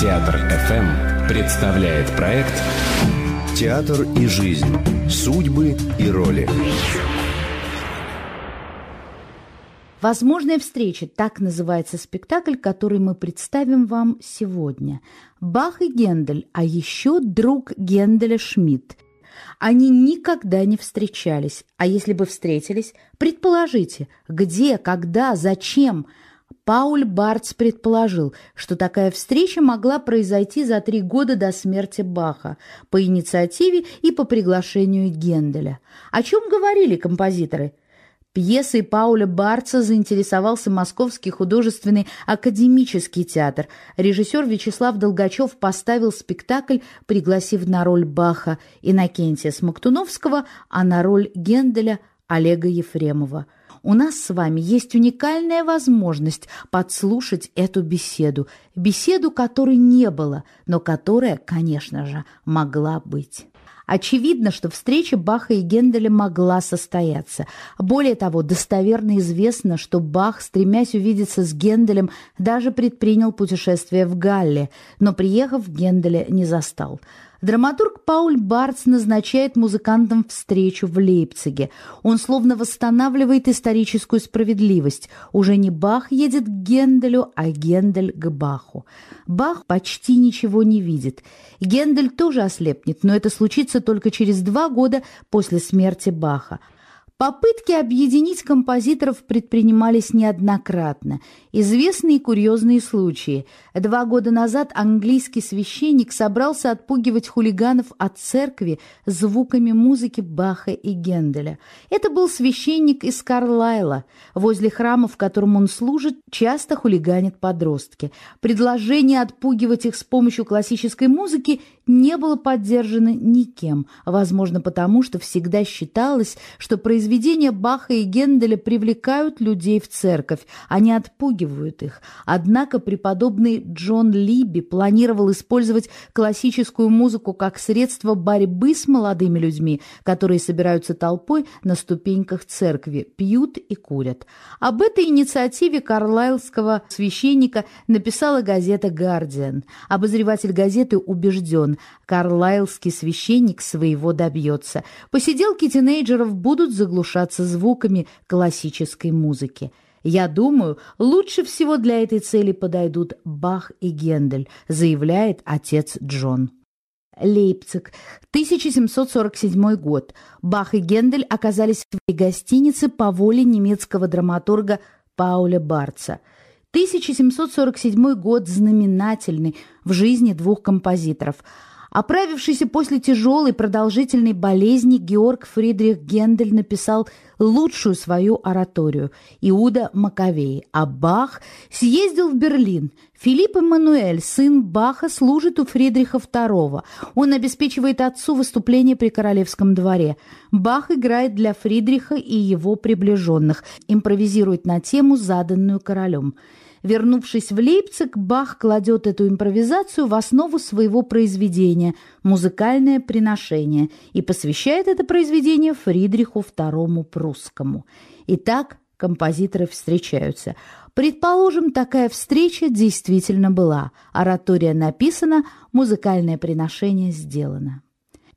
Театр ФМ представляет проект Театр и жизнь. Судьбы и роли. «Возможная встреча» – так называется спектакль, который мы представим вам сегодня. Бах и Гендель, а еще друг Генделя Шмидт. Они никогда не встречались, а если бы встретились, предположите, где, когда, зачем – Пауль Бартс предположил, что такая встреча могла произойти за три года до смерти Баха по инициативе и по приглашению Генделя. О чем говорили композиторы? Пьесой Пауля Барца заинтересовался Московский художественный академический театр. Режиссер Вячеслав Долгачев поставил спектакль, пригласив на роль Баха Иннокентия Смоктуновского, а на роль Генделя Олега Ефремова – у нас с вами есть уникальная возможность подслушать эту беседу, беседу, которой не было, но которая, конечно же, могла быть. Очевидно, что встреча Баха и Генделя могла состояться. Более того, достоверно известно, что Бах, стремясь увидеться с Генделем, даже предпринял путешествие в Галле, но, приехав, Генделя не застал. Драматург Пауль Барц назначает музыкантам встречу в Лейпциге. Он словно восстанавливает историческую справедливость. Уже не Бах едет к Генделю, а Гендель к Баху. Бах почти ничего не видит. Гендель тоже ослепнет, но это случится только через два года после смерти Баха. Попытки объединить композиторов предпринимались неоднократно. Известные курьезные случаи. Два года назад английский священник собрался отпугивать хулиганов от церкви звуками музыки Баха и Генделя. Это был священник из Карлайла. Возле храма, в котором он служит, часто хулиганят подростки. Предложение отпугивать их с помощью классической музыки не было поддержано никем, возможно потому, что всегда считалось, что произведения Баха и Генделя привлекают людей в церковь, а не отпугивают их. Однако преподобный Джон Либи планировал использовать классическую музыку как средство борьбы с молодыми людьми, которые собираются толпой на ступеньках церкви, пьют и курят. Об этой инициативе карлайлского священника написала газета «Гардиан». Обозреватель газеты убежден, Карлайлский священник своего добьется. Посиделки тинейджеров будут заглушаться звуками классической музыки. «Я думаю, лучше всего для этой цели подойдут Бах и Гендель», заявляет отец Джон. Лейпциг, 1747 год. Бах и Гендель оказались в гостинице по воле немецкого драматурга Пауля Барца – 1747 год знаменательный в жизни двух композиторов. Оправившийся после тяжелой продолжительной болезни Георг Фридрих Гендель написал лучшую свою ораторию «Иуда Маковей», а Бах съездил в Берлин. Филипп Эммануэль, сын Баха, служит у Фридриха II. Он обеспечивает отцу выступление при королевском дворе. Бах играет для Фридриха и его приближенных, импровизирует на тему, заданную королем. Вернувшись в Лейпциг, Бах кладет эту импровизацию в основу своего произведения «Музыкальное приношение» и посвящает это произведение Фридриху II Прусскому. Итак, композиторы встречаются. Предположим, такая встреча действительно была. Оратория написана, музыкальное приношение сделано.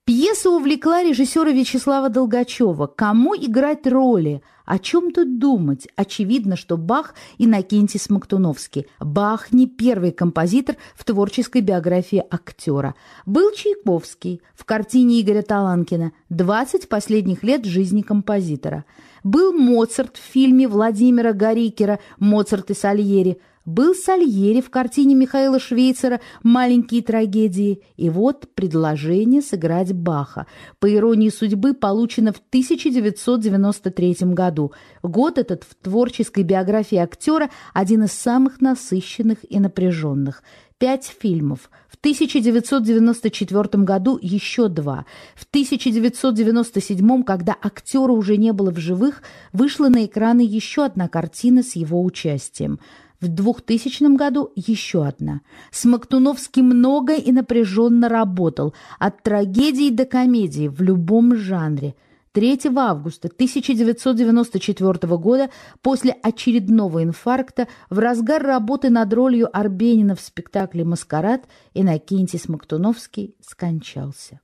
Пьеса увлекла режиссера Вячеслава Долгачева. Кому играть роли? О чем тут думать? Очевидно, что Бах Иннокентий Смоктуновский. Бах не первый композитор в творческой биографии актера. Был Чайковский в картине Игоря Таланкина «20 последних лет жизни композитора». Был Моцарт в фильме Владимира Гарикера «Моцарт и Сальери», был Сальери в картине Михаила Швейцера «Маленькие трагедии». И вот предложение сыграть Баха. По иронии судьбы, получено в 1993 году. Год этот в творческой биографии актера один из самых насыщенных и напряженных. Пять фильмов. В 1994 году еще два. В 1997, когда актера уже не было в живых, вышла на экраны еще одна картина с его участием – в 2000 году еще одна. Смоктуновский много и напряженно работал, от трагедии до комедии, в любом жанре. 3 августа 1994 года после очередного инфаркта в разгар работы над ролью Арбенина в спектакле «Маскарад» Иннокентий Смоктуновский скончался.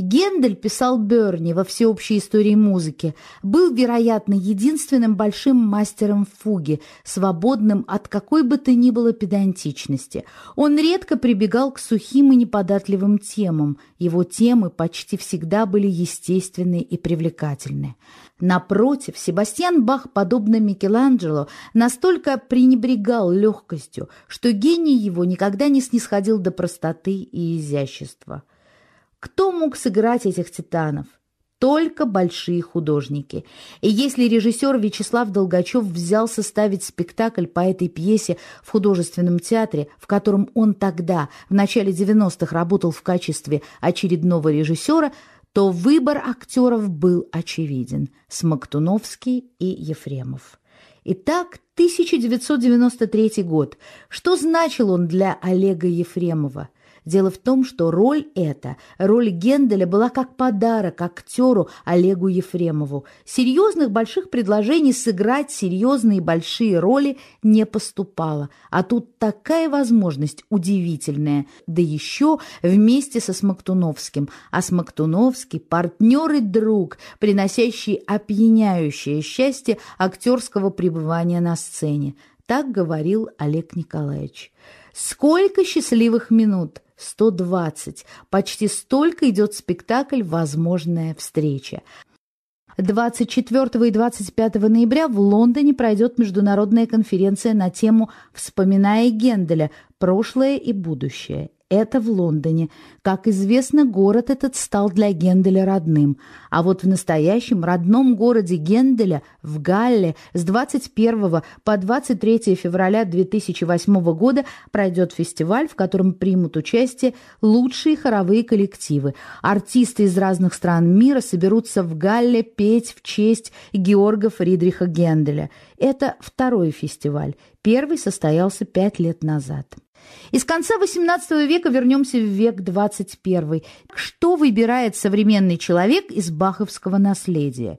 Гендель, писал Берни во всеобщей истории музыки, был, вероятно, единственным большим мастером фуги, свободным от какой бы то ни было педантичности. Он редко прибегал к сухим и неподатливым темам. Его темы почти всегда были естественные и привлекательные. Напротив, Себастьян Бах, подобно Микеланджело, настолько пренебрегал легкостью, что гений его никогда не снисходил до простоты и изящества. Кто мог сыграть этих титанов? Только большие художники. И если режиссер Вячеслав Долгачев взялся ставить спектакль по этой пьесе в художественном театре, в котором он тогда, в начале 90-х, работал в качестве очередного режиссера, то выбор актеров был очевиден – Смоктуновский и Ефремов. Итак, 1993 год. Что значил он для Олега Ефремова? Дело в том, что роль эта, роль Генделя, была как подарок актеру Олегу Ефремову. Серьезных больших предложений сыграть серьезные большие роли не поступало. А тут такая возможность удивительная. Да еще вместе со Смоктуновским. А Смоктуновский – партнер и друг, приносящий опьяняющее счастье актерского пребывания на сцене. Так говорил Олег Николаевич. Сколько счастливых минут! 120. Почти столько идет спектакль «Возможная встреча». 24 и 25 ноября в Лондоне пройдет международная конференция на тему «Вспоминая Генделя. Прошлое и будущее» это в Лондоне. Как известно, город этот стал для Генделя родным. А вот в настоящем родном городе Генделя, в Галле, с 21 по 23 февраля 2008 года пройдет фестиваль, в котором примут участие лучшие хоровые коллективы. Артисты из разных стран мира соберутся в Галле петь в честь Георга Фридриха Генделя. Это второй фестиваль. Первый состоялся пять лет назад. Из конца XVIII века вернемся в век XXI. Что выбирает современный человек из баховского наследия?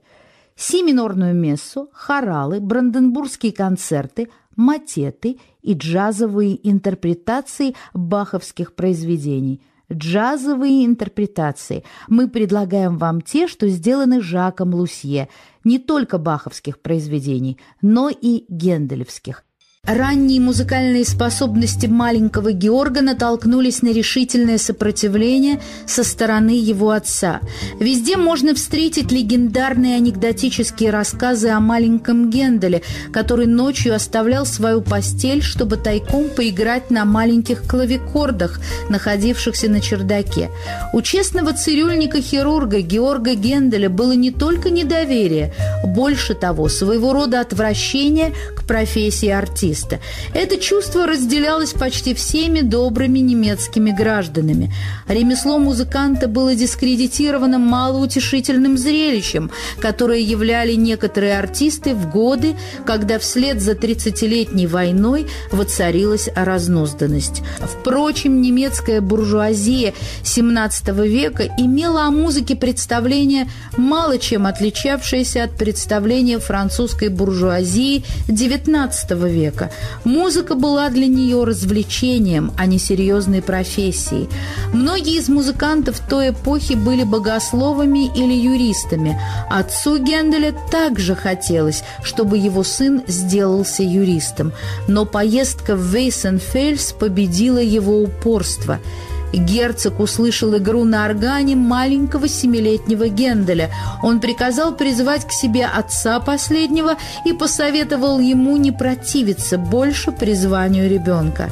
Си-минорную мессу, хоралы, бранденбургские концерты, матеты и джазовые интерпретации баховских произведений. Джазовые интерпретации. Мы предлагаем вам те, что сделаны Жаком Лусье, не только баховских произведений, но и генделевских. Ранние музыкальные способности маленького Георга натолкнулись на решительное сопротивление со стороны его отца. Везде можно встретить легендарные анекдотические рассказы о маленьком Генделе, который ночью оставлял свою постель, чтобы тайком поиграть на маленьких клавикордах, находившихся на чердаке. У честного цирюльника-хирурга Георга Генделя было не только недоверие, больше того, своего рода отвращение к профессии артиста артиста. Это чувство разделялось почти всеми добрыми немецкими гражданами. Ремесло музыканта было дискредитировано малоутешительным зрелищем, которое являли некоторые артисты в годы, когда вслед за 30-летней войной воцарилась разнозданность. Впрочем, немецкая буржуазия XVII века имела о музыке представление, мало чем отличавшееся от представления французской буржуазии XIX века человека. Музыка была для нее развлечением, а не серьезной профессией. Многие из музыкантов той эпохи были богословами или юристами. Отцу Генделя также хотелось, чтобы его сын сделался юристом. Но поездка в Вейсенфельс победила его упорство – Герцог услышал игру на органе маленького семилетнего Генделя. Он приказал призвать к себе отца последнего и посоветовал ему не противиться больше призванию ребенка.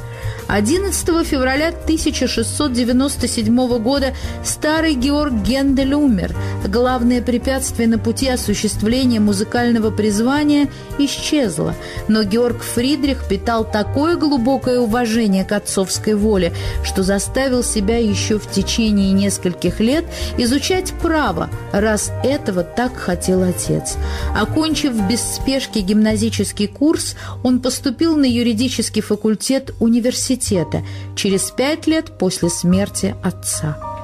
11 февраля 1697 года старый Георг Гендель умер. Главное препятствие на пути осуществления музыкального призвания исчезло. Но Георг Фридрих питал такое глубокое уважение к отцовской воле, что заставил себя еще в течение нескольких лет изучать право, раз этого так хотел отец. Окончив без спешки гимназический курс, он поступил на юридический факультет университета через пять лет после смерти отца.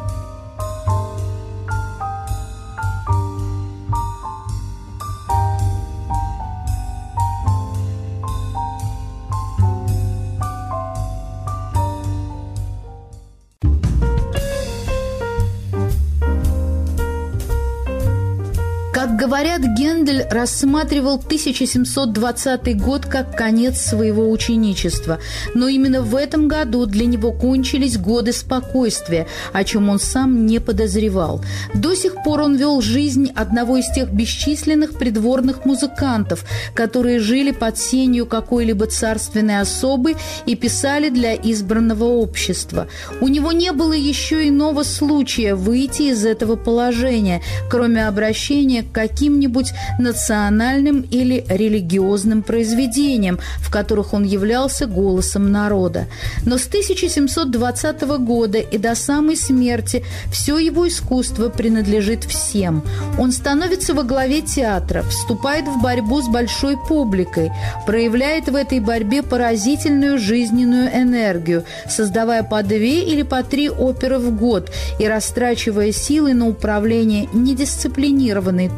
Говорят, Гендель рассматривал 1720 год как конец своего ученичества, но именно в этом году для него кончились годы спокойствия, о чем он сам не подозревал. До сих пор он вел жизнь одного из тех бесчисленных придворных музыкантов, которые жили под сенью какой-либо царственной особы и писали для избранного общества. У него не было еще иного случая выйти из этого положения, кроме обращения к каким-нибудь национальным или религиозным произведениям, в которых он являлся голосом народа. Но с 1720 года и до самой смерти все его искусство принадлежит всем. Он становится во главе театра, вступает в борьбу с большой публикой, проявляет в этой борьбе поразительную жизненную энергию, создавая по две или по три оперы в год и растрачивая силы на управление недисциплинированной военной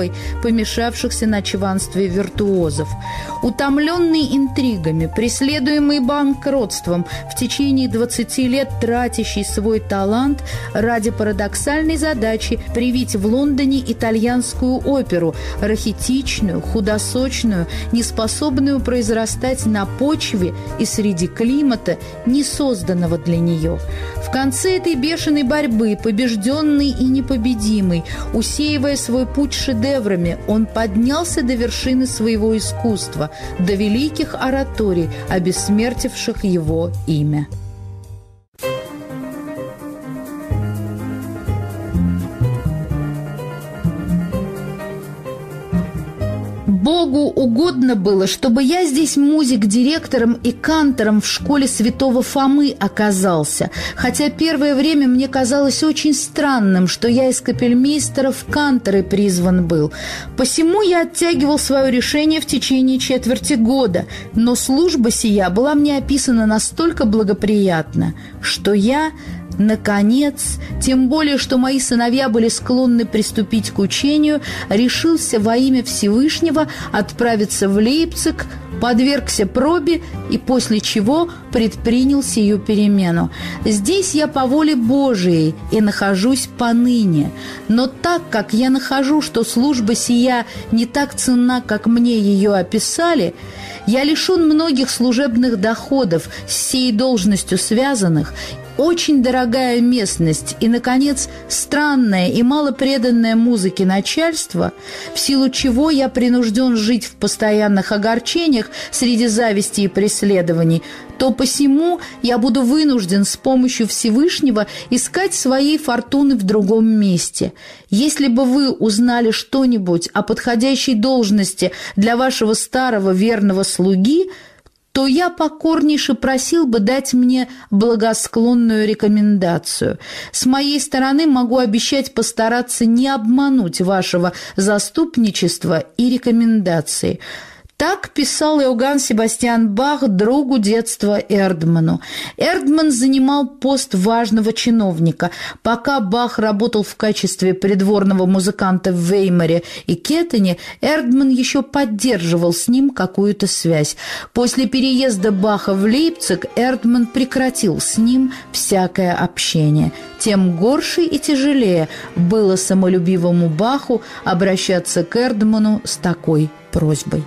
труппой помешавшихся на чванстве виртуозов. Утомленный интригами, преследуемый банкротством, в течение 20 лет тратящий свой талант ради парадоксальной задачи привить в Лондоне итальянскую оперу, рахитичную, худосочную, неспособную произрастать на почве и среди климата, не созданного для нее. В конце этой бешеной борьбы, побежденный и непобедимый, усеивая свой путь шедеврами, он поднялся до вершины своего искусства, до великих ораторий, обессмертивших его имя. Богу угодно было, чтобы я здесь музик-директором и кантором в школе святого Фомы оказался, хотя первое время мне казалось очень странным, что я из капельмейстера в канторы призван был. Посему я оттягивал свое решение в течение четверти года, но служба сия была мне описана настолько благоприятно, что я Наконец, тем более, что мои сыновья были склонны приступить к учению, решился во имя Всевышнего отправиться в Лейпциг, подвергся пробе и после чего предпринял сию перемену. Здесь я по воле Божией и нахожусь поныне. Но так как я нахожу, что служба сия не так ценна, как мне ее описали, я лишен многих служебных доходов с сей должностью связанных очень дорогая местность и, наконец, странное и мало преданное музыке начальство, в силу чего я принужден жить в постоянных огорчениях среди зависти и преследований, то посему я буду вынужден с помощью Всевышнего искать своей фортуны в другом месте. Если бы вы узнали что-нибудь о подходящей должности для вашего старого верного слуги – то я покорнейше просил бы дать мне благосклонную рекомендацию. С моей стороны могу обещать постараться не обмануть вашего заступничества и рекомендации – так писал Иоганн Себастьян Бах другу детства Эрдману. Эрдман занимал пост важного чиновника. Пока Бах работал в качестве придворного музыканта в Веймаре и Кеттене, Эрдман еще поддерживал с ним какую-то связь. После переезда Баха в Лейпциг Эрдман прекратил с ним всякое общение. Тем горше и тяжелее было самолюбивому Баху обращаться к Эрдману с такой просьбой.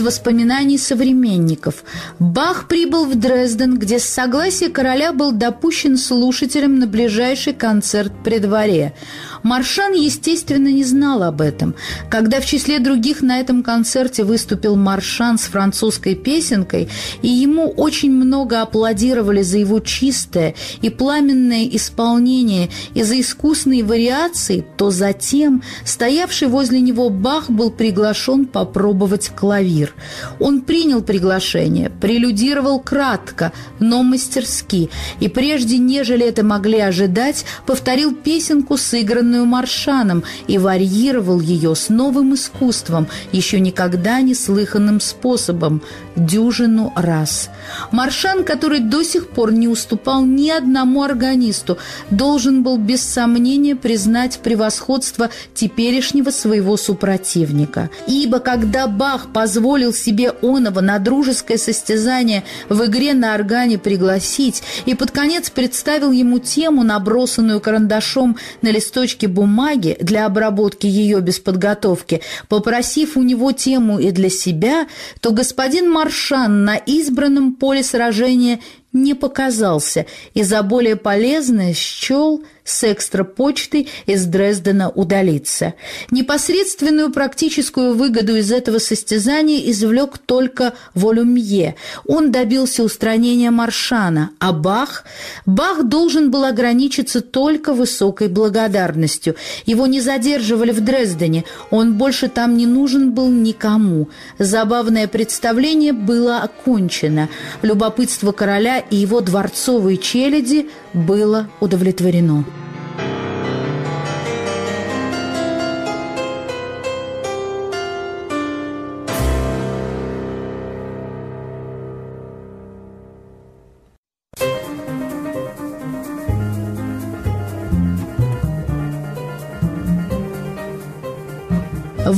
Из воспоминаний современников. Бах прибыл в Дрезден, где с согласия короля был допущен слушателем на ближайший концерт при дворе. Маршан, естественно, не знал об этом. Когда в числе других на этом концерте выступил Маршан с французской песенкой, и ему очень много аплодировали за его чистое и пламенное исполнение и за искусные вариации, то затем стоявший возле него Бах был приглашен попробовать клавир. Он принял приглашение, прелюдировал кратко, но мастерски, и прежде, нежели это могли ожидать, повторил песенку, сыгранную Маршаном, и варьировал ее с новым искусством, еще никогда не слыханным способом, дюжину раз. Маршан, который до сих пор не уступал ни одному органисту, должен был без сомнения признать превосходство теперешнего своего супротивника. Ибо когда Бах позволил себе оного на дружеское состязание в игре на органе пригласить и под конец представил ему тему, набросанную карандашом на листочке бумаги для обработки ее без подготовки, попросив у него тему и для себя, то господин Маршан на избранном поле сражения не показался и за более полезное счел – с экстра-почтой из Дрездена удалиться. Непосредственную практическую выгоду из этого состязания извлек только Волюмье. Он добился устранения Маршана, а Бах? Бах должен был ограничиться только высокой благодарностью. Его не задерживали в Дрездене, он больше там не нужен был никому. Забавное представление было окончено. Любопытство короля и его дворцовые челяди было удовлетворено.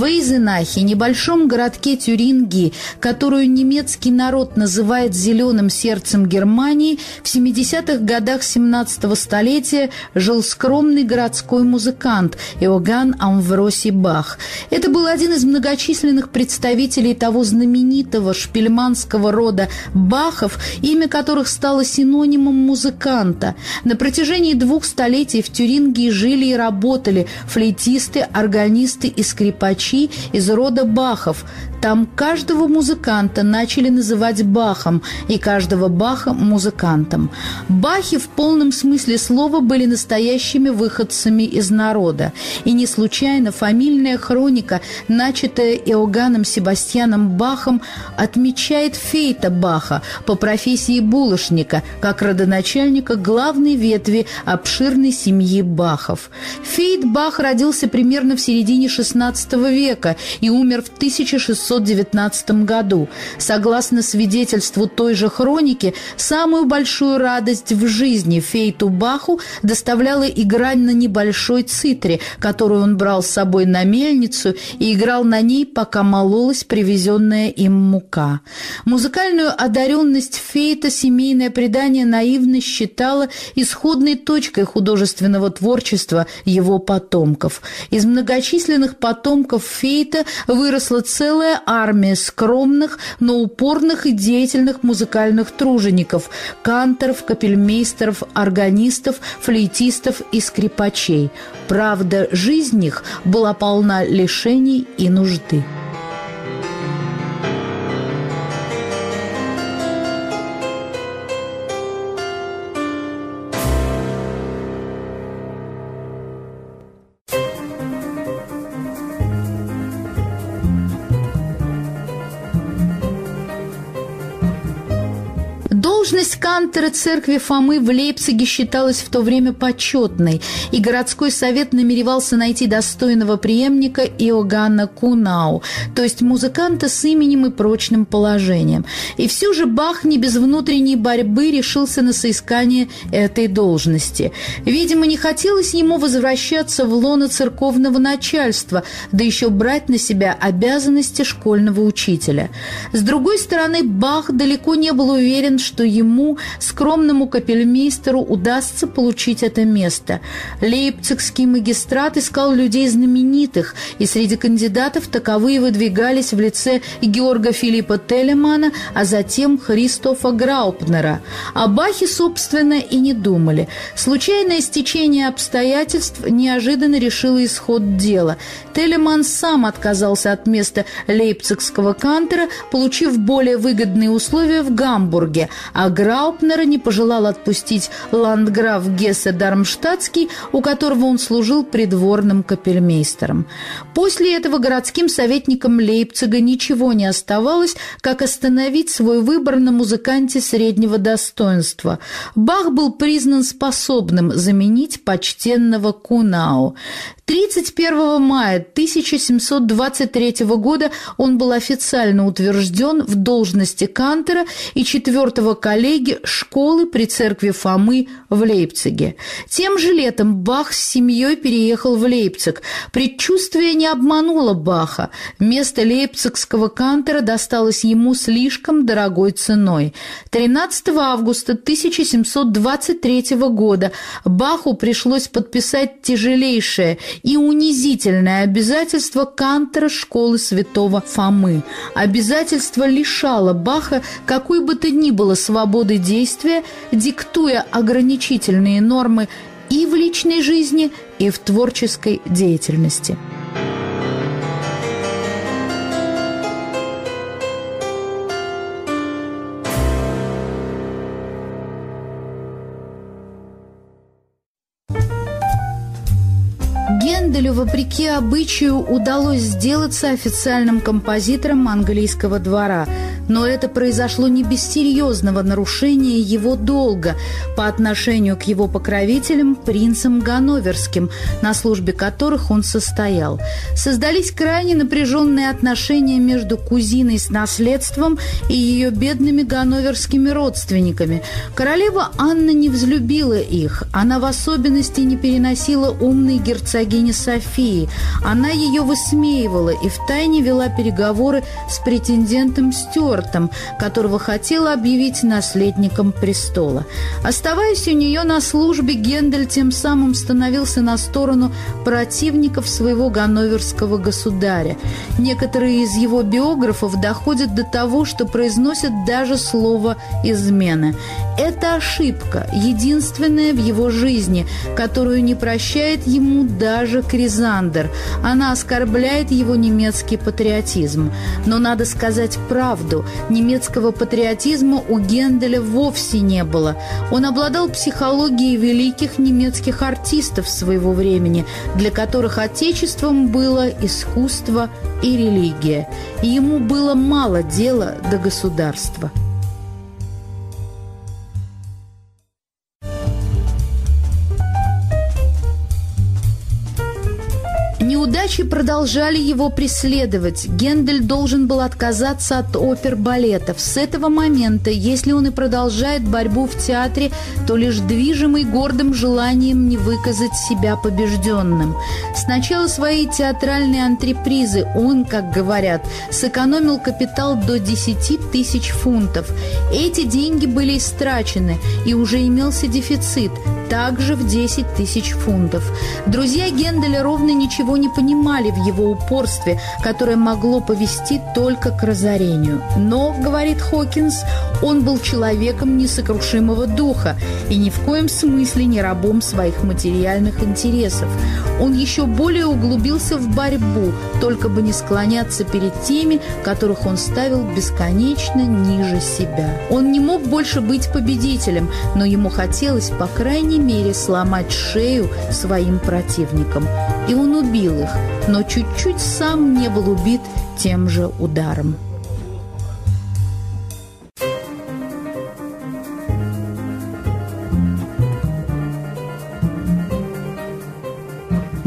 В Эйзенахе, небольшом городке Тюрингии, которую немецкий народ называет «зеленым сердцем Германии», в 70-х годах 17-го столетия жил скромный городской музыкант Иоганн Амвросий Бах. Это был один из многочисленных представителей того знаменитого шпильманского рода Бахов, имя которых стало синонимом музыканта. На протяжении двух столетий в Тюрингии жили и работали флейтисты, органисты и скрипачи врачи из рода Бахов. Там каждого музыканта начали называть Бахом, и каждого Баха – музыкантом. Бахи в полном смысле слова были настоящими выходцами из народа. И не случайно фамильная хроника, начатая Иоганном Себастьяном Бахом, отмечает Фейта Баха по профессии булочника, как родоначальника главной ветви обширной семьи Бахов. Фейт Бах родился примерно в середине XVI века и умер в 1619 году. Согласно свидетельству той же хроники, самую большую радость в жизни Фейту Баху доставляла играть на небольшой цитре, которую он брал с собой на мельницу и играл на ней, пока мололась привезенная им мука. Музыкальную одаренность Фейта семейное предание наивно считало исходной точкой художественного творчества его потомков. Из многочисленных потомков Фейта выросла целая армия скромных, но упорных и деятельных музыкальных тружеников – канторов, капельмейстеров, органистов, флейтистов и скрипачей. Правда, жизнь их была полна лишений и нужды. Кантера церкви Фомы в Лейпциге считалась в то время почетной, и городской совет намеревался найти достойного преемника Иоганна Кунау, то есть музыканта с именем и прочным положением. И все же Бах не без внутренней борьбы решился на соискание этой должности. Видимо, не хотелось ему возвращаться в лоно церковного начальства, да еще брать на себя обязанности школьного учителя. С другой стороны, Бах далеко не был уверен, что ему, скромному капельмейстеру, удастся получить это место. Лейпцигский магистрат искал людей знаменитых, и среди кандидатов таковые выдвигались в лице Георга Филиппа Телемана, а затем Христофа Граупнера. О Бахе, собственно, и не думали. Случайное стечение обстоятельств неожиданно решило исход дела. Телеман сам отказался от места лейпцигского кантера, получив более выгодные условия в Гамбурге, а Граупнера не пожелал отпустить ландграф Гессе Дармштадтский, у которого он служил придворным капельмейстером. После этого городским советникам Лейпцига ничего не оставалось, как остановить свой выбор на музыканте среднего достоинства. Бах был признан способным заменить почтенного Кунау. 31 мая 1723 года он был официально утвержден в должности кантера и четвертого коллеги школы при церкви Фомы в Лейпциге. Тем же летом Бах с семьей переехал в Лейпциг. Предчувствие не обмануло Баха. Место лейпцигского кантера досталось ему слишком дорогой ценой. 13 августа 1723 года Баху пришлось подписать тяжелейшее и унизительное обязательство кантера школы святого Фомы. Обязательство лишало Баха какой бы то ни было свободы действия, диктуя ограничительные нормы и в личной жизни, и в творческой деятельности. Генделю, вопреки обычаю, удалось сделаться официальным композитором английского двора, но это произошло не без серьезного нарушения его долга по отношению к его покровителям, принцам Ганноверским, на службе которых он состоял. Создались крайне напряженные отношения между кузиной с наследством и ее бедными ганноверскими родственниками. Королева Анна не взлюбила их, она в особенности не переносила умной герцогини Софии. Она ее высмеивала и втайне вела переговоры с претендентом Стюартом, которого хотела объявить наследником престола. Оставаясь у нее на службе, Гендель тем самым становился на сторону противников своего ганноверского государя. Некоторые из его биографов доходят до того, что произносят даже слово «измена». Это ошибка, единственная в его жизни, которую не прощает ему даже Кризандер. Она оскорбляет его немецкий патриотизм. Но надо сказать правду, немецкого патриотизма у Генделя вовсе не было. Он обладал психологией великих немецких артистов своего времени, для которых отечеством было искусство и религия. И ему было мало дела до государства. Неудачи продолжали его преследовать. Гендель должен был отказаться от опер-балетов. С этого момента, если он и продолжает борьбу в театре, то лишь движимый гордым желанием не выказать себя побежденным. Сначала свои театральные антрепризы он, как говорят, сэкономил капитал до 10 тысяч фунтов. Эти деньги были истрачены, и уже имелся дефицит, также в 10 тысяч фунтов. Друзья Генделя ровно ничего не понимали в его упорстве, которое могло повести только к разорению. Но, говорит Хокинс, он был человеком несокрушимого духа и ни в коем смысле не рабом своих материальных интересов. Он еще более углубился в борьбу, только бы не склоняться перед теми, которых он ставил бесконечно ниже себя. Он не мог больше быть победителем, но ему хотелось, по крайней мере, сломать шею своим противникам. И он убил их, но чуть-чуть сам не был убит тем же ударом.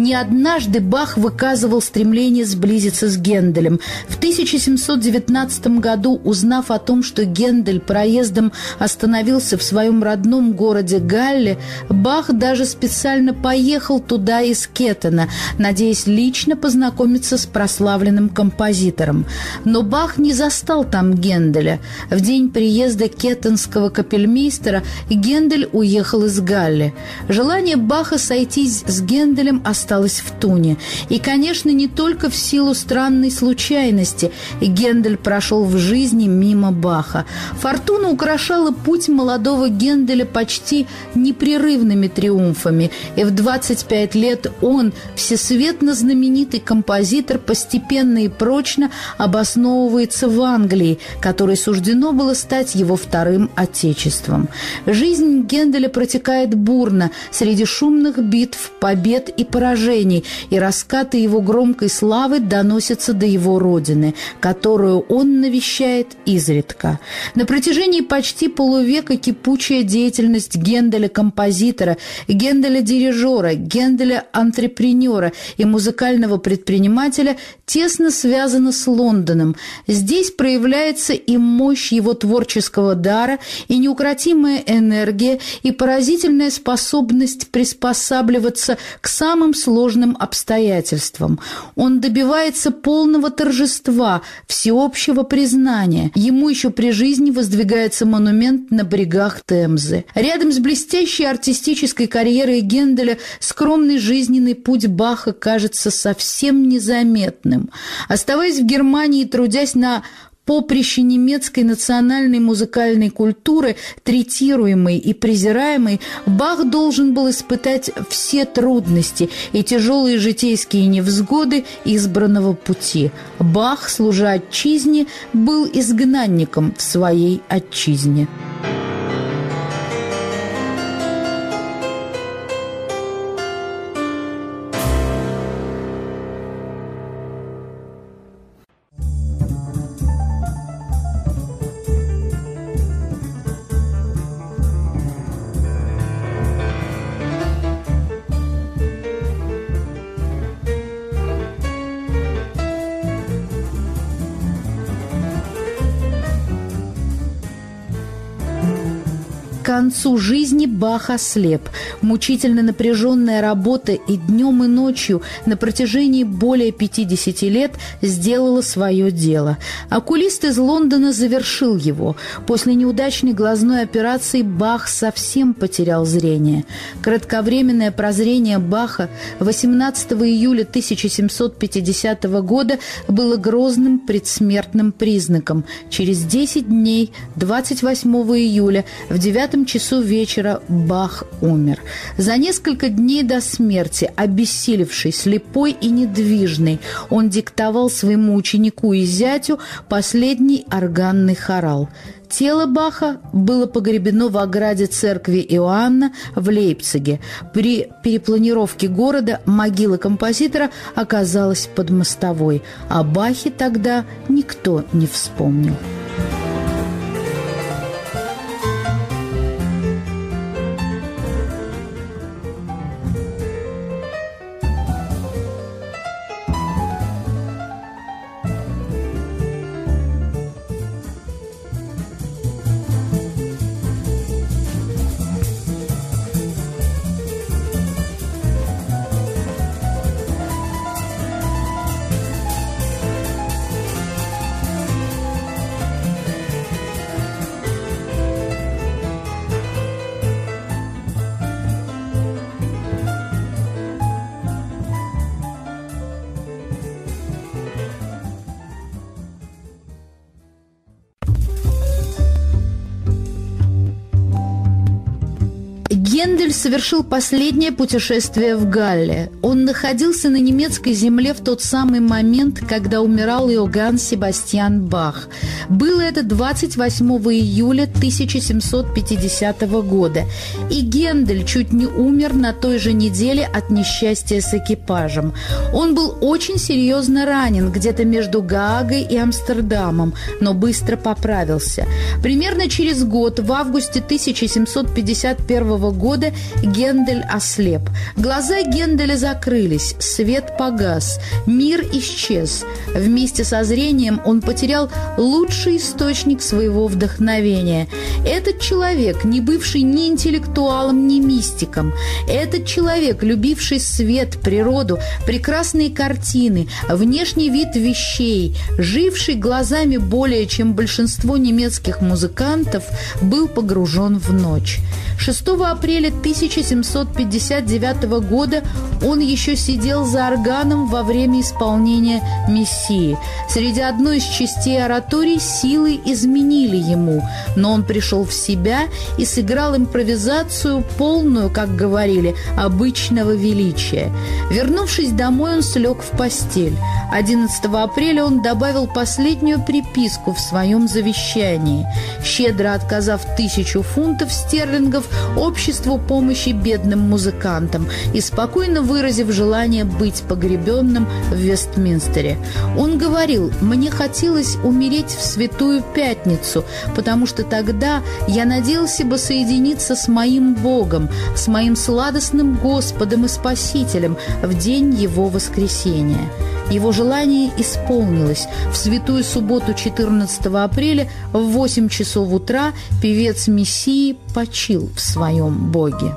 Не однажды Бах выказывал стремление сблизиться с Генделем. В 1719 году, узнав о том, что Гендель проездом остановился в своем родном городе Галле, Бах даже специально поехал туда из Кеттена, надеясь лично познакомиться с прославленным композитором. Но Бах не застал там Генделя. В день приезда кеттенского капельмейстера Гендель уехал из Галле. Желание Баха сойтись с Генделем осталось осталась в туне. И, конечно, не только в силу странной случайности Гендель прошел в жизни мимо Баха. Фортуна украшала путь молодого Генделя почти непрерывными триумфами, и в 25 лет он, всесветно знаменитый композитор, постепенно и прочно обосновывается в Англии, которой суждено было стать его вторым отечеством. Жизнь Генделя протекает бурно, среди шумных битв, побед и поражений, и раскаты его громкой славы доносятся до его родины, которую он навещает изредка. На протяжении почти полувека кипучая деятельность Генделя-композитора, Генделя-дирижера, Генделя-антрепренера и музыкального предпринимателя тесно связана с Лондоном. Здесь проявляется и мощь его творческого дара, и неукротимая энергия, и поразительная способность приспосабливаться к самым сложным обстоятельствам. Он добивается полного торжества, всеобщего признания. Ему еще при жизни воздвигается монумент на берегах Темзы. Рядом с блестящей артистической карьерой Генделя скромный жизненный путь Баха кажется совсем незаметным. Оставаясь в Германии и трудясь на поприще немецкой национальной музыкальной культуры, третируемой и презираемой, Бах должен был испытать все трудности и тяжелые житейские невзгоды избранного пути. Бах, служа отчизне, был изгнанником в своей отчизне. Концу жизни Бах ослеп. Мучительно напряженная работа и днем, и ночью на протяжении более 50 лет сделала свое дело. Окулист из Лондона завершил его. После неудачной глазной операции Бах совсем потерял зрение. Кратковременное прозрение Баха 18 июля 1750 года было грозным предсмертным признаком. Через 10 дней, 28 июля, в 9 девятом часу вечера Бах умер. За несколько дней до смерти, обессилевший, слепой и недвижный, он диктовал своему ученику и зятю последний органный хорал. Тело Баха было погребено в ограде церкви Иоанна в Лейпциге. При перепланировке города могила композитора оказалась под мостовой, а Бахе тогда никто не вспомнил. Гендель совершил последнее путешествие в Галле. Он находился на немецкой земле в тот самый момент, когда умирал Иоганн Себастьян Бах. Было это 28 июля 1750 года, и Гендель чуть не умер на той же неделе от несчастья с экипажем. Он был очень серьезно ранен где-то между Гаагой и Амстердамом, но быстро поправился. Примерно через год, в августе 1751 года, Гендель ослеп. Глаза Генделя закрылись, свет погас, мир исчез. Вместе со зрением он потерял лучший источник своего вдохновения. Этот человек, не бывший ни интеллектуалом, ни мистиком, этот человек, любивший свет, природу, прекрасные картины, внешний вид вещей, живший глазами более чем большинство немецких музыкантов, был погружен в ночь. 6 апреля апреле 1759 года он еще сидел за органом во время исполнения «Мессии». Среди одной из частей оратории силы изменили ему, но он пришел в себя и сыграл импровизацию полную, как говорили, обычного величия. Вернувшись домой, он слег в постель. 11 апреля он добавил последнюю приписку в своем завещании, щедро отказав тысячу фунтов стерлингов обществу помощи бедным музыкантам и спокойно выразив желание быть погребенным в Вестминстере. Он говорил, «Мне хотелось умереть в Святую Пятницу, потому что тогда я надеялся бы соединиться с моим Богом, с моим сладостным Господом и Спасителем в день Его воскресения». Его желание исполнилось. В святую субботу 14 апреля в 8 часов утра певец Мессии почил в своем Боге.